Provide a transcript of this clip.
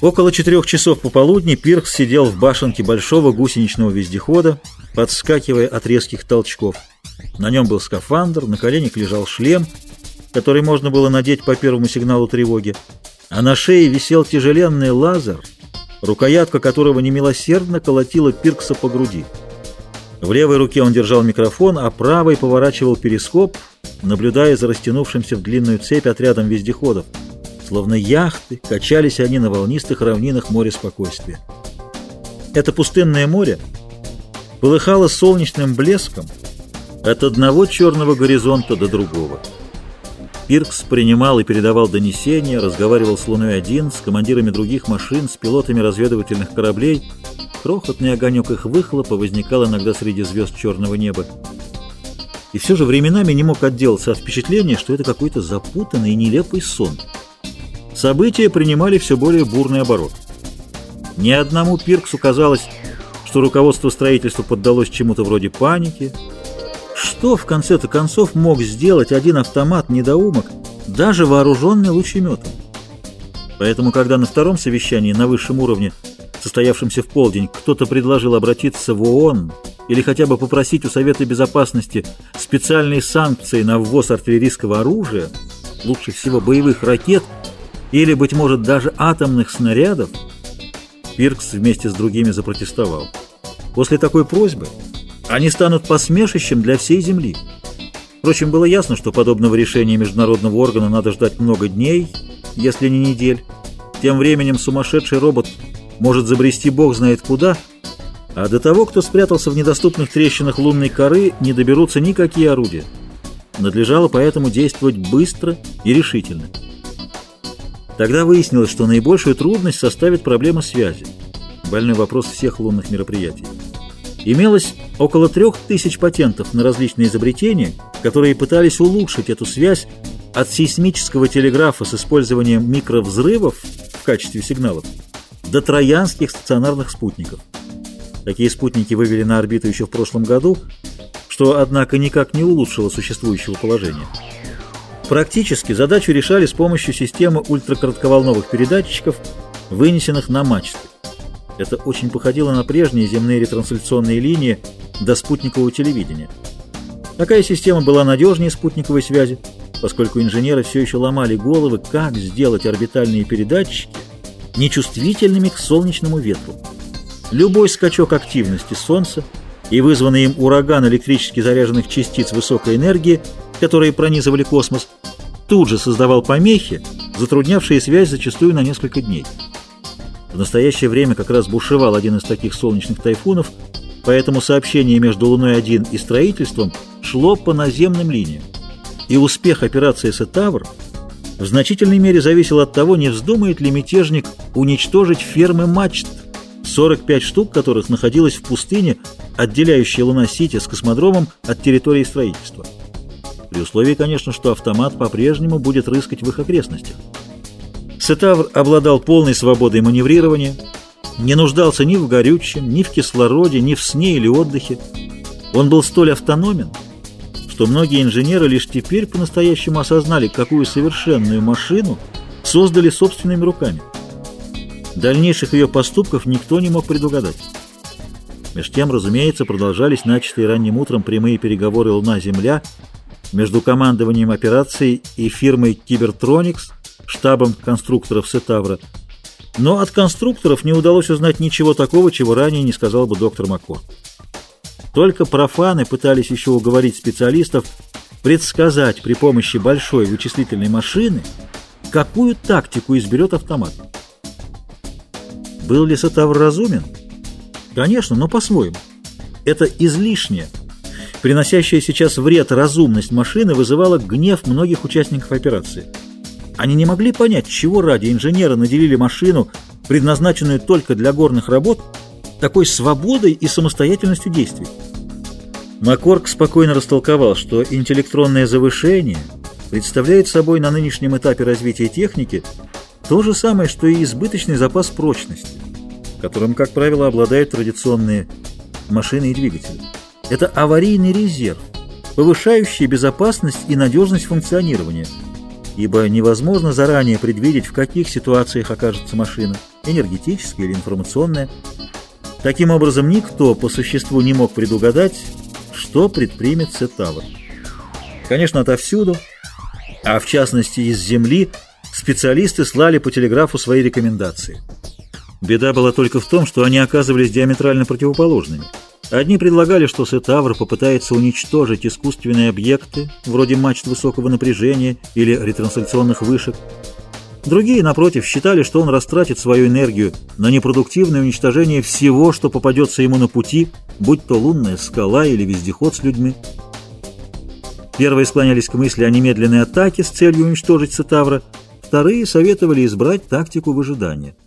Около четырех часов пополудни Пиркс сидел в башенке большого гусеничного вездехода, подскакивая от резких толчков. На нем был скафандр, на коленях лежал шлем, который можно было надеть по первому сигналу тревоги, а на шее висел тяжеленный лазер, рукоятка которого немилосердно колотила Пиркса по груди. В левой руке он держал микрофон, а правой поворачивал перископ, наблюдая за растянувшимся в длинную цепь отрядом вездеходов. Словно яхты, качались они на волнистых равнинах моря спокойствия. Это пустынное море полыхало солнечным блеском от одного черного горизонта до другого. Пиркс принимал и передавал донесения, разговаривал с Луной-1, с командирами других машин, с пилотами разведывательных кораблей. Крохотный огонек их выхлопа возникал иногда среди звезд черного неба. И все же временами не мог отделаться от впечатления, что это какой-то запутанный и нелепый сон. События принимали все более бурный оборот. Ни одному Пирксу казалось, что руководство строительства поддалось чему-то вроде паники, что, в конце-то концов, мог сделать один автомат-недоумок, даже вооруженный лучеметом? Поэтому, когда на втором совещании на высшем уровне, состоявшемся в полдень, кто-то предложил обратиться в ООН или хотя бы попросить у Совета Безопасности специальные санкции на ввоз артиллерийского оружия, лучше всего боевых ракет или, быть может, даже атомных снарядов, Пиркс вместе с другими запротестовал. После такой просьбы они станут посмешищем для всей Земли. Впрочем, было ясно, что подобного решения международного органа надо ждать много дней, если не недель. Тем временем сумасшедший робот может забрести бог знает куда, а до того, кто спрятался в недоступных трещинах лунной коры, не доберутся никакие орудия. Надлежало поэтому действовать быстро и решительно. Тогда выяснилось, что наибольшую трудность составит проблема связи. Больной вопрос всех лунных мероприятий. Имелось около трех тысяч патентов на различные изобретения, которые пытались улучшить эту связь от сейсмического телеграфа с использованием микровзрывов в качестве сигналов до троянских стационарных спутников. Такие спутники вывели на орбиту еще в прошлом году, что, однако, никак не улучшило существующего положения. Практически задачу решали с помощью системы ультракоротковолновых передатчиков, вынесенных на мачты. Это очень походило на прежние земные ретрансляционные линии до спутникового телевидения. Такая система была надежнее спутниковой связи, поскольку инженеры все еще ломали головы, как сделать орбитальные передатчики нечувствительными к солнечному ветру. Любой скачок активности Солнца и вызванный им ураган электрически заряженных частиц высокой энергии, которые пронизывали космос, тут же создавал помехи, затруднявшие связь зачастую на несколько дней. В настоящее время как раз бушевал один из таких солнечных тайфунов, поэтому сообщение между Луной-1 и строительством шло по наземным линиям. И успех операции «Сетавр» в значительной мере зависел от того, не вздумает ли мятежник уничтожить фермы мачт, 45 штук которых находилось в пустыне, отделяющей Луна-Сити с космодромом от территории строительства. При условии, конечно, что автомат по-прежнему будет рыскать в их окрестностях. Сетавр обладал полной свободой маневрирования, не нуждался ни в горючем, ни в кислороде, ни в сне или отдыхе. Он был столь автономен, что многие инженеры лишь теперь по-настоящему осознали, какую совершенную машину создали собственными руками. Дальнейших ее поступков никто не мог предугадать. Меж тем, разумеется, продолжались начатые ранним утром прямые переговоры «Луна-Земля» между командованием операции и фирмой «Кибертроникс», штабом конструкторов Сетавра, но от конструкторов не удалось узнать ничего такого, чего ранее не сказал бы доктор Маккор. Только профаны пытались еще уговорить специалистов предсказать при помощи большой вычислительной машины, какую тактику изберет автомат. Был ли Сетавр разумен? Конечно, но по-своему. Это излишнее, приносящая сейчас вред разумность машины вызывала гнев многих участников операции. Они не могли понять, чего ради инженеры наделили машину, предназначенную только для горных работ, такой свободой и самостоятельностью действий. Маккорк спокойно растолковал, что интеллектронное завышение представляет собой на нынешнем этапе развития техники то же самое, что и избыточный запас прочности, которым, как правило, обладают традиционные машины и двигатели. Это аварийный резерв, повышающий безопасность и надежность функционирования – ибо невозможно заранее предвидеть, в каких ситуациях окажется машина – энергетическое или информационное. Таким образом, никто по существу не мог предугадать, что предпримет Сетавр. Конечно, отовсюду, а в частности из Земли, специалисты слали по телеграфу свои рекомендации. Беда была только в том, что они оказывались диаметрально противоположными. Одни предлагали, что Сетавр попытается уничтожить искусственные объекты, вроде мачт высокого напряжения или ретрансляционных вышек. Другие, напротив, считали, что он растратит свою энергию на непродуктивное уничтожение всего, что попадется ему на пути, будь то лунная скала или вездеход с людьми. Первые склонялись к мысли о немедленной атаке с целью уничтожить Сетавра, вторые советовали избрать тактику выжидания –